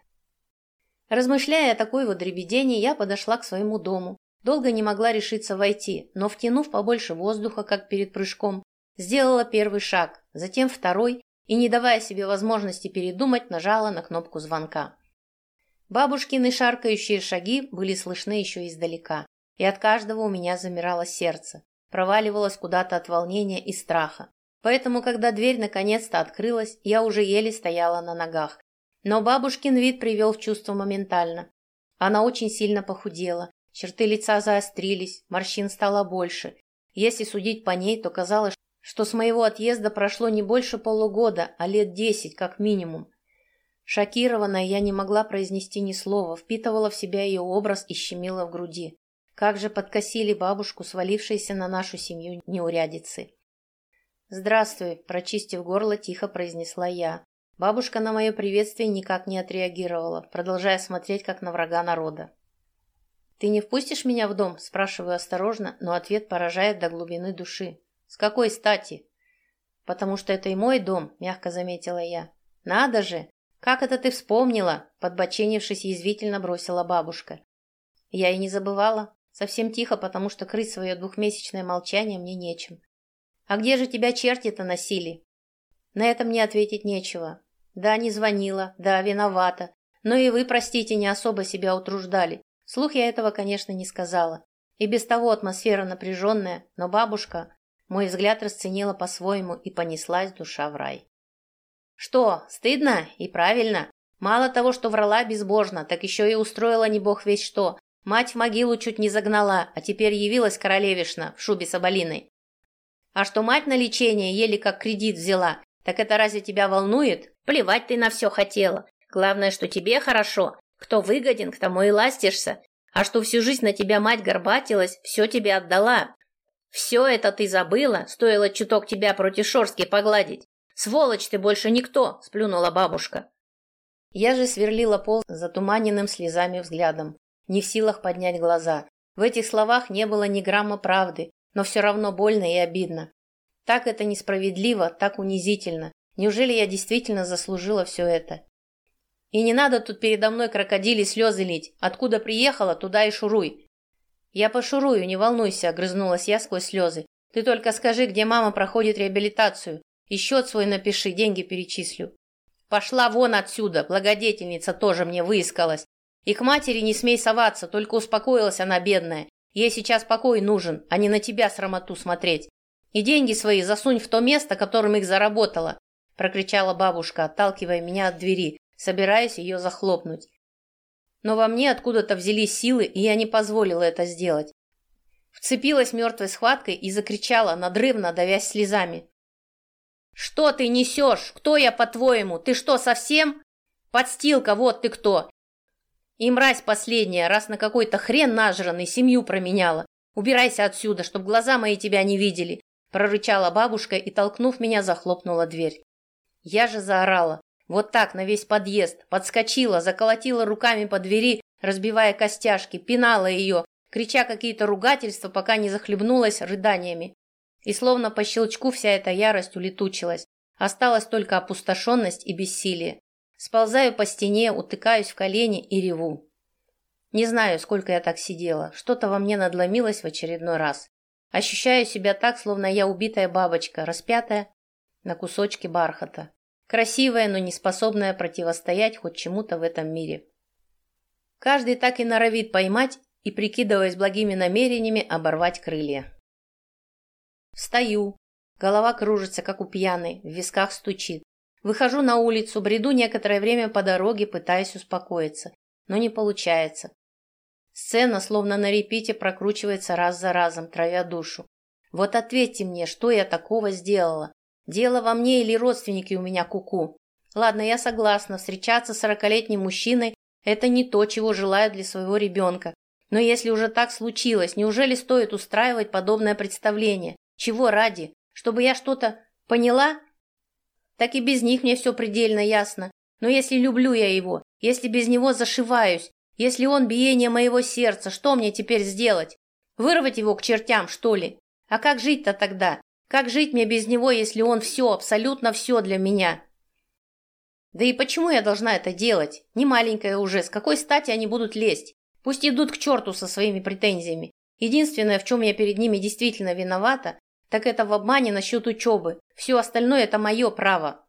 Размышляя о такой вот дребедении, я подошла к своему дому. Долго не могла решиться войти, но, втянув побольше воздуха, как перед прыжком, сделала первый шаг, затем второй и, не давая себе возможности передумать, нажала на кнопку звонка. Бабушкины шаркающие шаги были слышны еще издалека, и от каждого у меня замирало сердце, проваливалось куда-то от волнения и страха. Поэтому, когда дверь наконец-то открылась, я уже еле стояла на ногах. Но бабушкин вид привел в чувство моментально. Она очень сильно похудела, черты лица заострились, морщин стало больше. Если судить по ней, то казалось, что с моего отъезда прошло не больше полугода, а лет десять как минимум. Шокированная, я не могла произнести ни слова, впитывала в себя ее образ и щемила в груди. Как же подкосили бабушку, свалившиеся на нашу семью неурядицы. «Здравствуй», – прочистив горло, тихо произнесла я. Бабушка на мое приветствие никак не отреагировала, продолжая смотреть, как на врага народа. «Ты не впустишь меня в дом?» – спрашиваю осторожно, но ответ поражает до глубины души. «С какой стати?» «Потому что это и мой дом», – мягко заметила я. «Надо же! «Как это ты вспомнила?» – подбоченившись, язвительно бросила бабушка. Я и не забывала. Совсем тихо, потому что крыть свое двухмесячное молчание мне нечем. «А где же тебя черти-то носили?» На это мне ответить нечего. Да, не звонила, да, виновата. Но и вы, простите, не особо себя утруждали. Слух я этого, конечно, не сказала. И без того атмосфера напряженная, но бабушка, мой взгляд расценила по-своему и понеслась душа в рай. Что, стыдно? И правильно. Мало того, что врала безбожно, так еще и устроила не бог весь что. Мать в могилу чуть не загнала, а теперь явилась королевишна в шубе соболиной. А что мать на лечение еле как кредит взяла, так это разве тебя волнует? Плевать ты на все хотела. Главное, что тебе хорошо. Кто выгоден, к тому и ластишься. А что всю жизнь на тебя мать горбатилась, все тебе отдала. Все это ты забыла, стоило чуток тебя против Шорски погладить. «Сволочь ты больше никто!» – сплюнула бабушка. Я же сверлила пол затуманенным слезами взглядом, не в силах поднять глаза. В этих словах не было ни грамма правды, но все равно больно и обидно. Так это несправедливо, так унизительно. Неужели я действительно заслужила все это? И не надо тут передо мной крокодили слезы лить. Откуда приехала, туда и шуруй. Я пошурую, не волнуйся, огрызнулась я сквозь слезы. Ты только скажи, где мама проходит реабилитацию. И счет свой напиши, деньги перечислю. Пошла вон отсюда, благодетельница тоже мне выискалась. И к матери не смей соваться, только успокоилась она бедная. Ей сейчас покой нужен, а не на тебя срамоту смотреть. И деньги свои засунь в то место, которым их заработала, прокричала бабушка, отталкивая меня от двери, собираясь ее захлопнуть. Но во мне откуда-то взялись силы, и я не позволила это сделать. Вцепилась мертвой схваткой и закричала, надрывно давясь слезами. «Что ты несешь? Кто я, по-твоему? Ты что, совсем? Подстилка, вот ты кто!» И мразь последняя, раз на какой-то хрен нажранный, семью променяла. Убирайся отсюда, чтоб глаза мои тебя не видели, прорычала бабушка и, толкнув меня, захлопнула дверь. Я же заорала. Вот так, на весь подъезд. Подскочила, заколотила руками по двери, разбивая костяшки, пинала ее, крича какие-то ругательства, пока не захлебнулась рыданиями. И словно по щелчку вся эта ярость улетучилась. Осталась только опустошенность и бессилие. Сползаю по стене, утыкаюсь в колени и реву. Не знаю, сколько я так сидела. Что-то во мне надломилось в очередной раз. Ощущаю себя так, словно я убитая бабочка, распятая на кусочке бархата. Красивая, но не способная противостоять хоть чему-то в этом мире. Каждый так и норовит поймать и, прикидываясь благими намерениями, оборвать крылья. Встаю. Голова кружится, как у пьяной, в висках стучит. Выхожу на улицу, бреду некоторое время по дороге, пытаясь успокоиться. Но не получается. Сцена, словно на репите, прокручивается раз за разом, травя душу. Вот ответьте мне, что я такого сделала? Дело во мне или родственники у меня куку? -ку? Ладно, я согласна, встречаться с сорокалетним мужчиной – это не то, чего желаю для своего ребенка. Но если уже так случилось, неужели стоит устраивать подобное представление? Чего ради? Чтобы я что-то поняла? Так и без них мне все предельно ясно. Но если люблю я его, если без него зашиваюсь, если он биение моего сердца, что мне теперь сделать? Вырвать его к чертям, что ли? А как жить-то тогда? Как жить мне без него, если он все, абсолютно все для меня? Да и почему я должна это делать? Не маленькая уже, с какой стати они будут лезть? Пусть идут к черту со своими претензиями. Единственное, в чем я перед ними действительно виновата, так это в обмане насчет учебы. Все остальное – это мое право.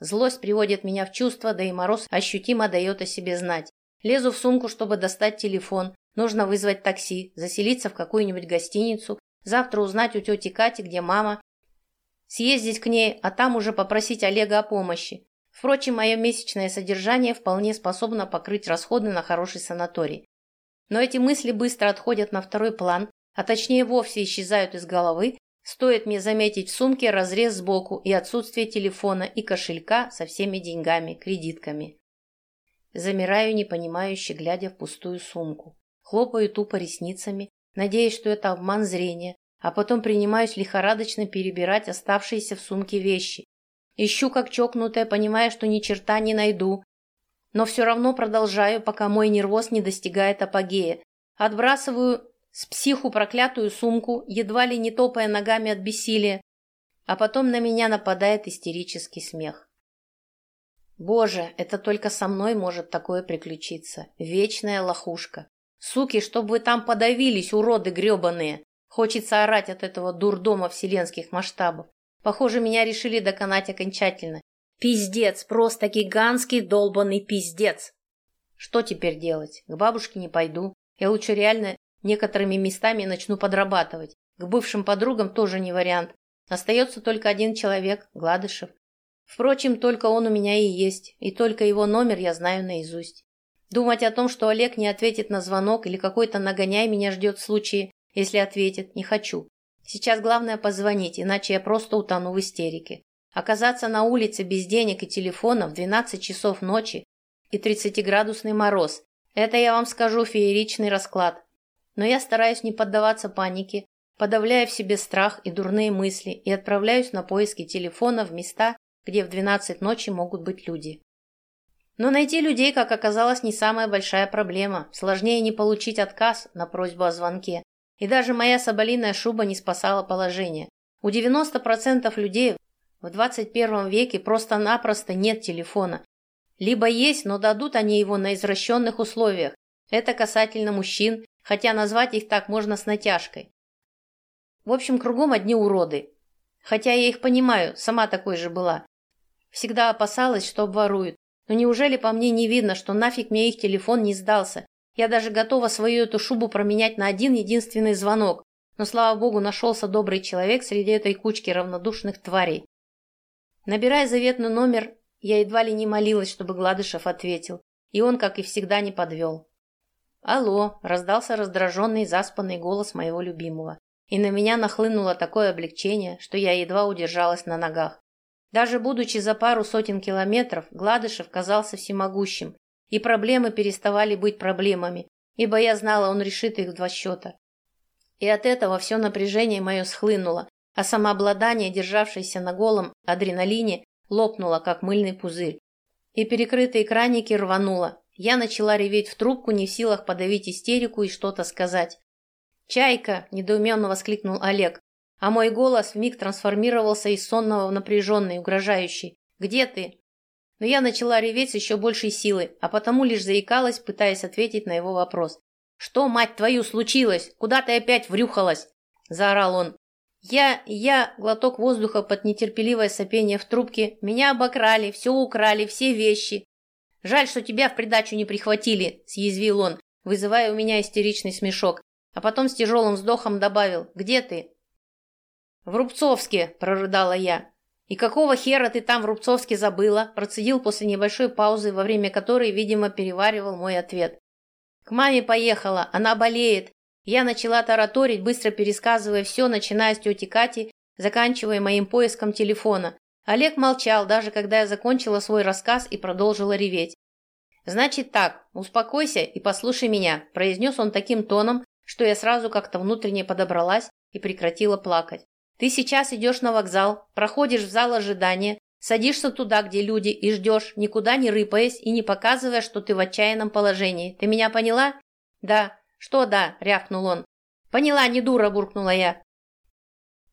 Злость приводит меня в чувство, да и мороз ощутимо дает о себе знать. Лезу в сумку, чтобы достать телефон. Нужно вызвать такси, заселиться в какую-нибудь гостиницу, завтра узнать у тети Кати, где мама, съездить к ней, а там уже попросить Олега о помощи. Впрочем, мое месячное содержание вполне способно покрыть расходы на хороший санаторий. Но эти мысли быстро отходят на второй план, а точнее вовсе исчезают из головы, стоит мне заметить в сумке разрез сбоку и отсутствие телефона и кошелька со всеми деньгами, кредитками. Замираю, непонимающе, глядя в пустую сумку. Хлопаю тупо ресницами, надеясь, что это обман зрения, а потом принимаюсь лихорадочно перебирать оставшиеся в сумке вещи. Ищу как чокнутая, понимая, что ни черта не найду, но все равно продолжаю, пока мой нервоз не достигает апогея. Отбрасываю с психу проклятую сумку, едва ли не топая ногами от бессилия, а потом на меня нападает истерический смех. Боже, это только со мной может такое приключиться. Вечная лохушка. Суки, чтобы вы там подавились, уроды гребаные. Хочется орать от этого дурдома вселенских масштабов. Похоже, меня решили доконать окончательно. Пиздец, просто гигантский долбанный пиздец. Что теперь делать? К бабушке не пойду. Я лучше реально некоторыми местами начну подрабатывать. К бывшим подругам тоже не вариант. Остается только один человек, Гладышев. Впрочем, только он у меня и есть, и только его номер я знаю наизусть. Думать о том, что Олег не ответит на звонок или какой-то нагоняй меня ждет в случае, если ответит, не хочу. Сейчас главное позвонить, иначе я просто утону в истерике. Оказаться на улице без денег и телефона в 12 часов ночи и 30-градусный мороз – это, я вам скажу, фееричный расклад. Но я стараюсь не поддаваться панике, подавляя в себе страх и дурные мысли и отправляюсь на поиски телефона в места, где в 12 ночи могут быть люди. Но найти людей, как оказалось, не самая большая проблема. Сложнее не получить отказ на просьбу о звонке. И даже моя соболиная шуба не спасала положение. У 90% людей в 21 веке просто-напросто нет телефона. Либо есть, но дадут они его на извращенных условиях. Это касательно мужчин, хотя назвать их так можно с натяжкой. В общем, кругом одни уроды. Хотя я их понимаю, сама такой же была. Всегда опасалась, что обворуют. Но неужели по мне не видно, что нафиг мне их телефон не сдался? Я даже готова свою эту шубу променять на один единственный звонок. Но, слава богу, нашелся добрый человек среди этой кучки равнодушных тварей. Набирая заветный номер, я едва ли не молилась, чтобы Гладышев ответил. И он, как и всегда, не подвел. «Алло!» – раздался раздраженный, заспанный голос моего любимого. И на меня нахлынуло такое облегчение, что я едва удержалась на ногах. Даже будучи за пару сотен километров, Гладышев казался всемогущим, и проблемы переставали быть проблемами, ибо я знала, он решит их в два счета. И от этого все напряжение мое схлынуло, а самообладание, державшееся на голом адреналине, лопнуло, как мыльный пузырь. И перекрытые краники рвануло. Я начала реветь в трубку, не в силах подавить истерику и что-то сказать. «Чайка!» – недоуменно воскликнул Олег. А мой голос вмиг трансформировался из сонного в напряженный, угрожающий. «Где ты?» Но я начала реветь с еще большей силой, а потому лишь заикалась, пытаясь ответить на его вопрос. «Что, мать твою, случилось? Куда ты опять врюхалась?» – заорал он. «Я... я...» – глоток воздуха под нетерпеливое сопение в трубке. «Меня обокрали, все украли, все вещи. Жаль, что тебя в придачу не прихватили», – съязвил он, вызывая у меня истеричный смешок. А потом с тяжелым вздохом добавил. «Где ты?» «В Рубцовске!» – прорыдала я. «И какого хера ты там в Рубцовске забыла?» – процедил после небольшой паузы, во время которой, видимо, переваривал мой ответ. «К маме поехала, она болеет». Я начала тараторить, быстро пересказывая все, начиная с тети Кати, заканчивая моим поиском телефона. Олег молчал, даже когда я закончила свой рассказ и продолжила реветь. «Значит так, успокойся и послушай меня», – произнес он таким тоном, что я сразу как-то внутренне подобралась и прекратила плакать. «Ты сейчас идешь на вокзал, проходишь в зал ожидания, садишься туда, где люди, и ждешь, никуда не рыпаясь и не показывая, что ты в отчаянном положении. Ты меня поняла?» «Да». «Что да?» – рявкнул он. «Поняла, не дура», – буркнула я.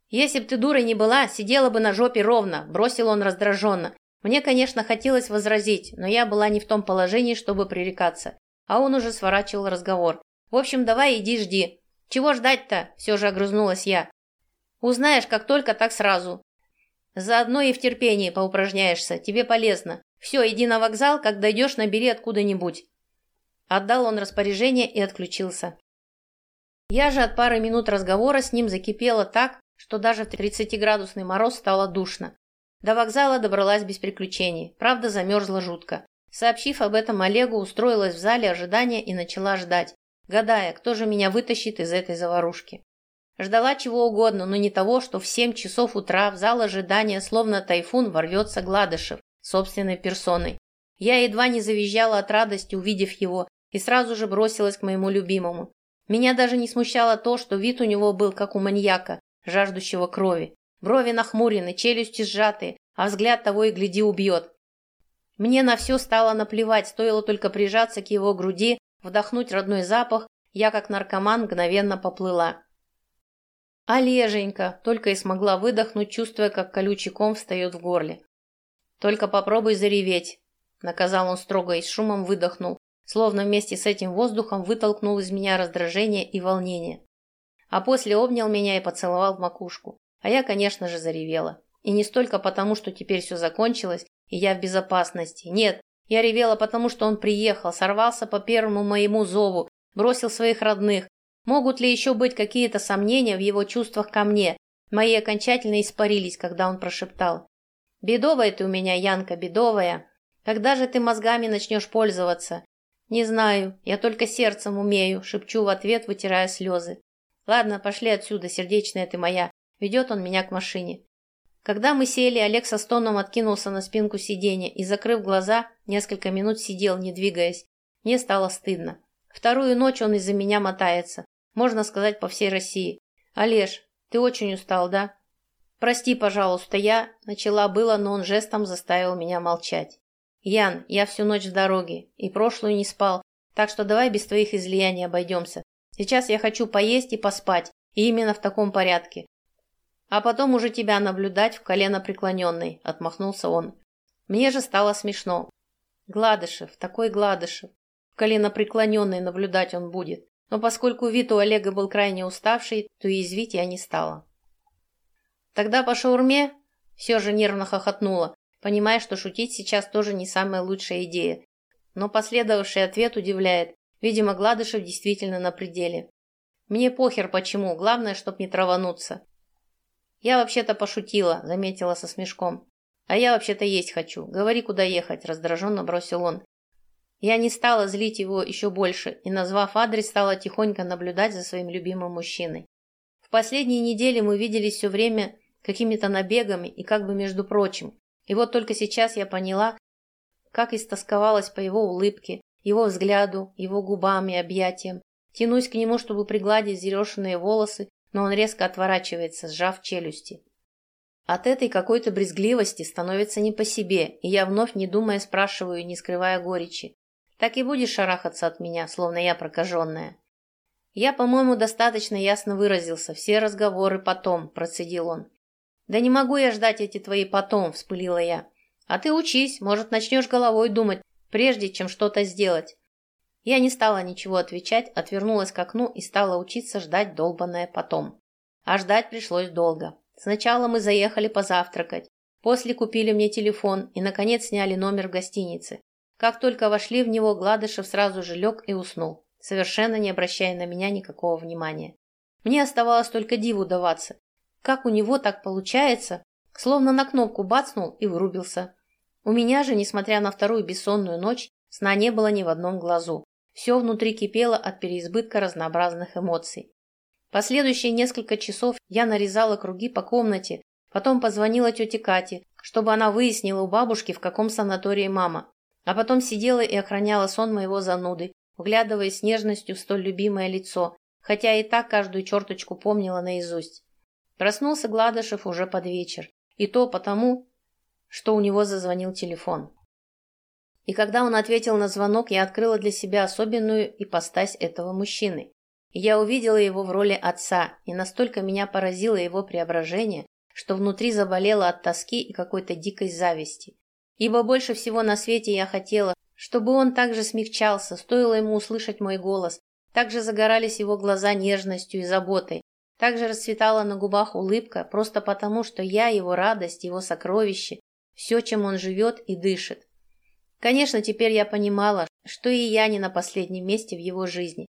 «Если б ты дурой не была, сидела бы на жопе ровно», – бросил он раздраженно. Мне, конечно, хотелось возразить, но я была не в том положении, чтобы пререкаться. А он уже сворачивал разговор. «В общем, давай иди жди». «Чего ждать-то?» – все же огрызнулась я. «Узнаешь, как только, так сразу. Заодно и в терпении поупражняешься, тебе полезно. Все, иди на вокзал, как дойдешь, набери откуда-нибудь». Отдал он распоряжение и отключился. Я же от пары минут разговора с ним закипела так, что даже в 30-градусный мороз стало душно. До вокзала добралась без приключений, правда замерзла жутко. Сообщив об этом Олегу, устроилась в зале ожидания и начала ждать, гадая, кто же меня вытащит из этой заварушки. Ждала чего угодно, но не того, что в семь часов утра в зал ожидания словно тайфун ворвется Гладышев собственной персоной. Я едва не завизжала от радости, увидев его, и сразу же бросилась к моему любимому. Меня даже не смущало то, что вид у него был как у маньяка, жаждущего крови. Брови нахмурены, челюсти сжатые, а взгляд того и гляди убьет. Мне на все стало наплевать, стоило только прижаться к его груди, вдохнуть родной запах, я как наркоман мгновенно поплыла. «Олеженька!» – только и смогла выдохнуть, чувствуя, как колючий ком встает в горле. «Только попробуй зареветь!» – наказал он строго и с шумом выдохнул, словно вместе с этим воздухом вытолкнул из меня раздражение и волнение. А после обнял меня и поцеловал в макушку. А я, конечно же, заревела. И не столько потому, что теперь все закончилось, и я в безопасности. Нет, я ревела потому, что он приехал, сорвался по первому моему зову, бросил своих родных. Могут ли еще быть какие-то сомнения в его чувствах ко мне? Мои окончательно испарились, когда он прошептал. «Бедовая ты у меня, Янка, бедовая. Когда же ты мозгами начнешь пользоваться?» «Не знаю, я только сердцем умею», — шепчу в ответ, вытирая слезы. «Ладно, пошли отсюда, сердечная ты моя. Ведет он меня к машине. Когда мы сели, Олег со стоном откинулся на спинку сиденья и, закрыв глаза, несколько минут сидел, не двигаясь. Мне стало стыдно. Вторую ночь он из-за меня мотается. Можно сказать, по всей России. «Олеж, ты очень устал, да?» «Прости, пожалуйста, я...» Начала было, но он жестом заставил меня молчать. «Ян, я всю ночь в дороге и прошлую не спал, так что давай без твоих излияний обойдемся. Сейчас я хочу поесть и поспать, и именно в таком порядке. А потом уже тебя наблюдать в колено преклоненной, отмахнулся он. Мне же стало смешно. Гладышев, такой Гладышев. В колено преклоненной наблюдать он будет. Но поскольку вид у Олега был крайне уставший, то и извить я не стала. Тогда по шаурме все же нервно хохотнула, понимая, что шутить сейчас тоже не самая лучшая идея. Но последовавший ответ удивляет. Видимо, Гладышев действительно на пределе. Мне похер почему, главное, чтоб не травануться. «Я вообще-то пошутила», — заметила со смешком. «А я вообще-то есть хочу. Говори, куда ехать», — раздраженно бросил он. Я не стала злить его еще больше и, назвав адрес, стала тихонько наблюдать за своим любимым мужчиной. В последние недели мы виделись все время какими-то набегами и как бы между прочим. И вот только сейчас я поняла, как истосковалась по его улыбке, его взгляду, его губам и объятиям. Тянусь к нему, чтобы пригладить зерошенные волосы но он резко отворачивается, сжав челюсти. От этой какой-то брезгливости становится не по себе, и я вновь, не думая, спрашиваю, не скрывая горечи. Так и будешь шарахаться от меня, словно я прокаженная. Я, по-моему, достаточно ясно выразился. Все разговоры потом, процедил он. Да не могу я ждать эти твои потом, вспылила я. А ты учись, может, начнешь головой думать, прежде чем что-то сделать. Я не стала ничего отвечать, отвернулась к окну и стала учиться ждать долбанное потом. А ждать пришлось долго. Сначала мы заехали позавтракать, после купили мне телефон и, наконец, сняли номер в гостинице. Как только вошли в него, Гладышев сразу же лег и уснул, совершенно не обращая на меня никакого внимания. Мне оставалось только диву даваться. Как у него так получается? Словно на кнопку бацнул и вырубился. У меня же, несмотря на вторую бессонную ночь, сна не было ни в одном глазу. Все внутри кипело от переизбытка разнообразных эмоций. Последующие несколько часов я нарезала круги по комнате, потом позвонила тете Кате, чтобы она выяснила у бабушки, в каком санатории мама. А потом сидела и охраняла сон моего зануды, вглядываясь с нежностью в столь любимое лицо, хотя и так каждую черточку помнила наизусть. Проснулся Гладышев уже под вечер, и то потому, что у него зазвонил телефон. И когда он ответил на звонок, я открыла для себя особенную ипостась этого мужчины. Я увидела его в роли отца, и настолько меня поразило его преображение, что внутри заболело от тоски и какой-то дикой зависти. Ибо больше всего на свете я хотела, чтобы он также смягчался, стоило ему услышать мой голос, также загорались его глаза нежностью и заботой, также расцветала на губах улыбка, просто потому, что я его радость, его сокровище, все, чем он живет и дышит. Конечно, теперь я понимала, что и я не на последнем месте в его жизни.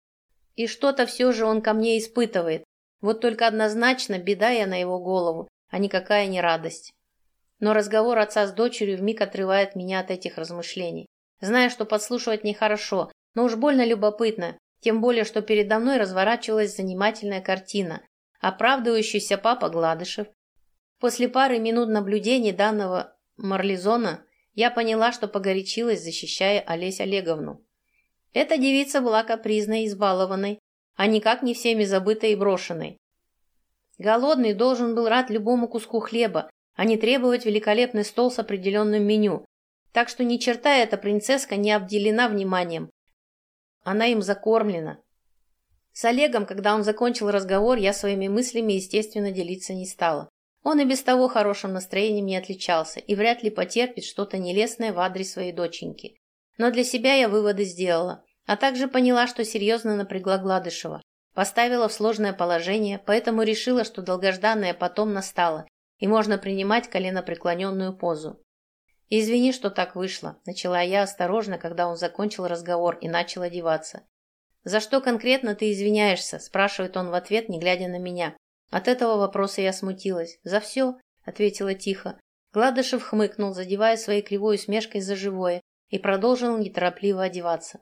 И что-то все же он ко мне испытывает. Вот только однозначно беда я на его голову, а никакая не радость. Но разговор отца с дочерью вмиг отрывает меня от этих размышлений. Зная, что подслушивать нехорошо, но уж больно любопытно, тем более, что передо мной разворачивалась занимательная картина. Оправдывающийся папа Гладышев. После пары минут наблюдений данного Марлизона я поняла, что погорячилась, защищая Олесь Олеговну. Эта девица была капризной избалованной, а никак не всеми забытой и брошенной. Голодный должен был рад любому куску хлеба, а не требовать великолепный стол с определенным меню. Так что ни черта эта принцесска не обделена вниманием. Она им закормлена. С Олегом, когда он закончил разговор, я своими мыслями, естественно, делиться не стала. Он и без того хорошим настроением не отличался и вряд ли потерпит что-то нелестное в адрес своей доченьки. Но для себя я выводы сделала, а также поняла, что серьезно напрягла Гладышева. Поставила в сложное положение, поэтому решила, что долгожданное потом настало, и можно принимать коленопреклоненную позу. «Извини, что так вышло», – начала я осторожно, когда он закончил разговор и начал одеваться. «За что конкретно ты извиняешься?» – спрашивает он в ответ, не глядя на меня. От этого вопроса я смутилась. «За все?» — ответила тихо. Гладышев хмыкнул, задевая своей кривой усмешкой за живое, и продолжил неторопливо одеваться.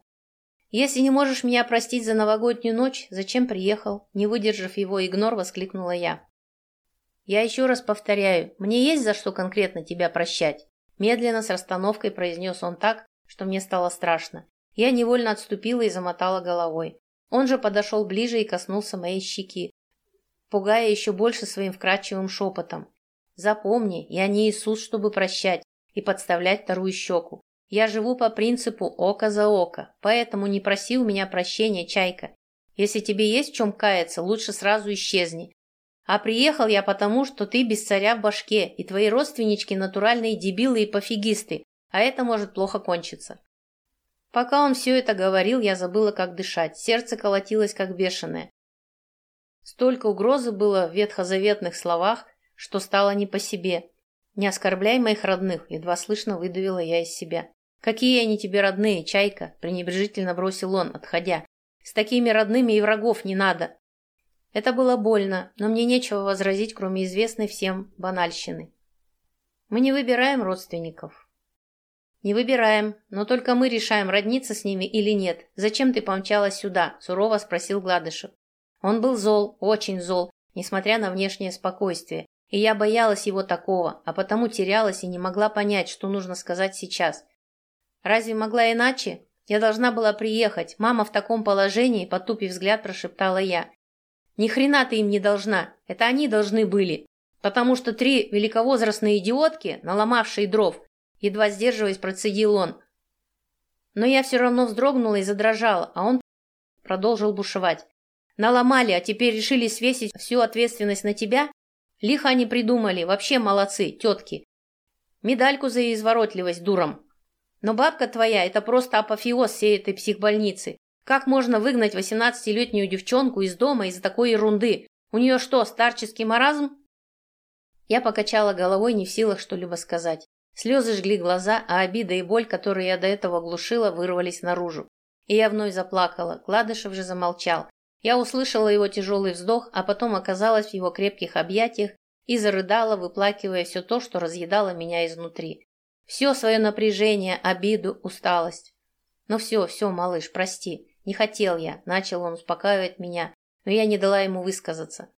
«Если не можешь меня простить за новогоднюю ночь, зачем приехал?» Не выдержав его игнор, воскликнула я. «Я еще раз повторяю, мне есть за что конкретно тебя прощать?» Медленно, с расстановкой произнес он так, что мне стало страшно. Я невольно отступила и замотала головой. Он же подошел ближе и коснулся моей щеки, пугая еще больше своим вкрадчивым шепотом. «Запомни, я не Иисус, чтобы прощать и подставлять вторую щеку. Я живу по принципу око за око, поэтому не проси у меня прощения, Чайка. Если тебе есть в чем каяться, лучше сразу исчезни. А приехал я потому, что ты без царя в башке, и твои родственнички натуральные дебилы и пофигисты, а это может плохо кончиться». Пока он все это говорил, я забыла, как дышать. Сердце колотилось, как бешеное. Столько угрозы было в ветхозаветных словах, что стало не по себе. «Не оскорбляй моих родных», — едва слышно выдавила я из себя. «Какие они тебе родные, чайка?» — пренебрежительно бросил он, отходя. «С такими родными и врагов не надо». Это было больно, но мне нечего возразить, кроме известной всем банальщины. Мы не выбираем родственников. Не выбираем, но только мы решаем, родниться с ними или нет. Зачем ты помчалась сюда? Сурово спросил Гладышев. Он был зол, очень зол, несмотря на внешнее спокойствие, и я боялась его такого, а потому терялась и не могла понять, что нужно сказать сейчас. Разве могла иначе? Я должна была приехать. Мама в таком положении, потупив взгляд, прошептала я. Ни хрена ты им не должна. Это они должны были. Потому что три великовозрастные идиотки, наломавшие дров, едва сдерживаясь, процедил он. Но я все равно вздрогнула и задрожала, а он продолжил бушевать. Наломали, а теперь решили свесить всю ответственность на тебя? Лихо они придумали, вообще молодцы, тетки. Медальку за изворотливость дуром. Но бабка твоя – это просто апофеоз всей этой психбольницы. Как можно выгнать 18-летнюю девчонку из дома из-за такой ерунды? У нее что, старческий маразм? Я покачала головой, не в силах что-либо сказать. Слезы жгли глаза, а обида и боль, которые я до этого глушила, вырвались наружу. И я вновь заплакала. Гладышев же замолчал, я услышала его тяжелый вздох, а потом оказалась в его крепких объятиях и зарыдала, выплакивая все то, что разъедало меня изнутри. Все свое напряжение, обиду, усталость. «Ну все, все, малыш, прости. Не хотел я», — начал он успокаивать меня, но я не дала ему высказаться.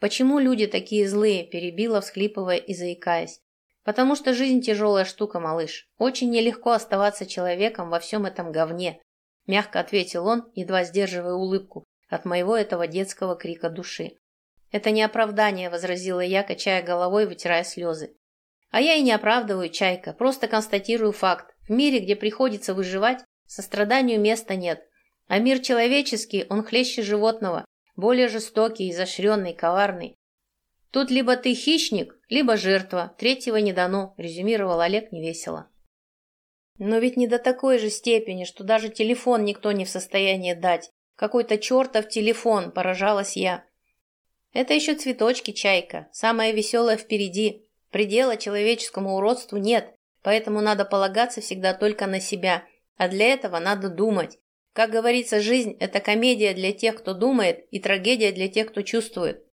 «Почему люди такие злые?» — перебила, всхлипывая и заикаясь. Потому что жизнь тяжелая штука, малыш. Очень нелегко оставаться человеком во всем этом говне. Мягко ответил он, едва сдерживая улыбку от моего этого детского крика души. Это не оправдание, возразила я, качая головой, вытирая слезы. А я и не оправдываю, Чайка, просто констатирую факт. В мире, где приходится выживать, состраданию места нет. А мир человеческий, он хлеще животного, более жестокий, изощренный, коварный. Тут либо ты хищник, либо жертва, третьего не дано, резюмировал Олег невесело. Но ведь не до такой же степени, что даже телефон никто не в состоянии дать. Какой-то чертов телефон, поражалась я. Это еще цветочки, чайка. Самое веселое впереди. Предела человеческому уродству нет, поэтому надо полагаться всегда только на себя. А для этого надо думать. Как говорится, жизнь – это комедия для тех, кто думает, и трагедия для тех, кто чувствует.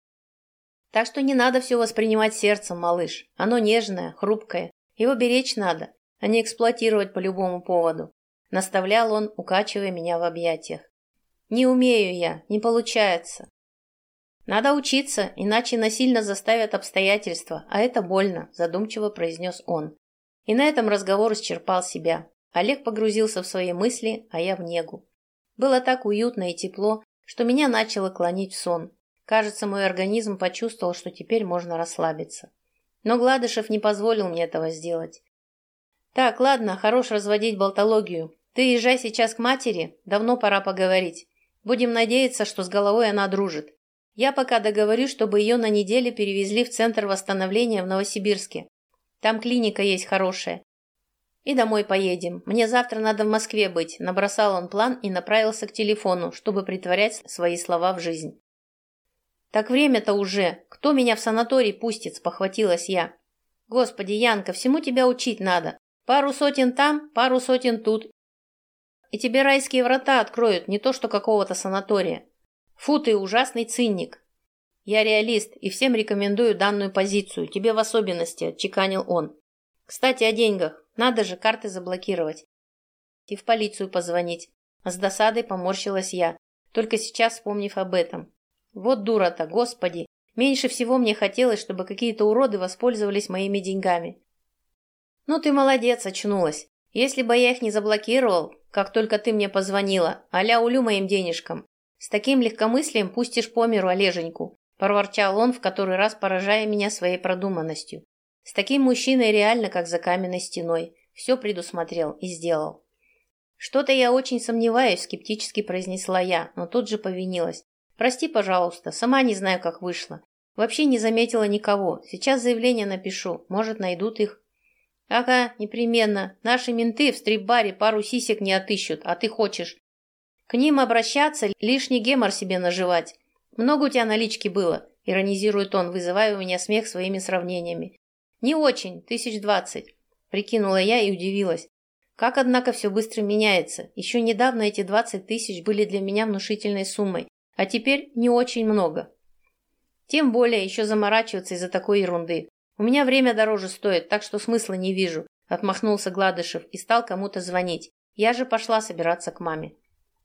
Так что не надо все воспринимать сердцем, малыш. Оно нежное, хрупкое. Его беречь надо, а не эксплуатировать по любому поводу. Наставлял он, укачивая меня в объятиях. Не умею я, не получается. «Надо учиться, иначе насильно заставят обстоятельства, а это больно», – задумчиво произнес он. И на этом разговор исчерпал себя. Олег погрузился в свои мысли, а я в негу. Было так уютно и тепло, что меня начало клонить в сон. Кажется, мой организм почувствовал, что теперь можно расслабиться. Но Гладышев не позволил мне этого сделать. «Так, ладно, хорош разводить болтологию. Ты езжай сейчас к матери, давно пора поговорить. Будем надеяться, что с головой она дружит. Я пока договорюсь, чтобы ее на неделе перевезли в Центр восстановления в Новосибирске. Там клиника есть хорошая. И домой поедем. Мне завтра надо в Москве быть. Набросал он план и направился к телефону, чтобы притворять свои слова в жизнь. Так время-то уже. Кто меня в санаторий пустит, спохватилась я. Господи, Янка, всему тебя учить надо. Пару сотен там, пару сотен тут. И тебе райские врата откроют, не то что какого-то санатория. Фу ты, ужасный цинник. Я реалист и всем рекомендую данную позицию, тебе в особенности, отчеканил он. Кстати, о деньгах. Надо же карты заблокировать. И в полицию позвонить. С досадой поморщилась я, только сейчас вспомнив об этом. Вот дура-то, господи. Меньше всего мне хотелось, чтобы какие-то уроды воспользовались моими деньгами. Ну ты молодец, очнулась. Если бы я их не заблокировал, как только ты мне позвонила, аля улю моим денежкам, с таким легкомыслием пустишь по миру Олеженьку, проворчал он, в который раз поражая меня своей продуманностью. С таким мужчиной реально, как за каменной стеной. Все предусмотрел и сделал. Что-то я очень сомневаюсь, скептически произнесла я, но тут же повинилась. Прости, пожалуйста, сама не знаю, как вышло. Вообще не заметила никого. Сейчас заявление напишу, может, найдут их. Ага, непременно. Наши менты в стрип-баре пару сисек не отыщут, а ты хочешь. К ним обращаться, лишний гемор себе наживать. Много у тебя налички было, иронизирует он, вызывая у меня смех своими сравнениями. Не очень, тысяч двадцать. Прикинула я и удивилась. Как, однако, все быстро меняется. Еще недавно эти двадцать тысяч были для меня внушительной суммой а теперь не очень много. Тем более еще заморачиваться из-за такой ерунды. У меня время дороже стоит, так что смысла не вижу, отмахнулся Гладышев и стал кому-то звонить. Я же пошла собираться к маме.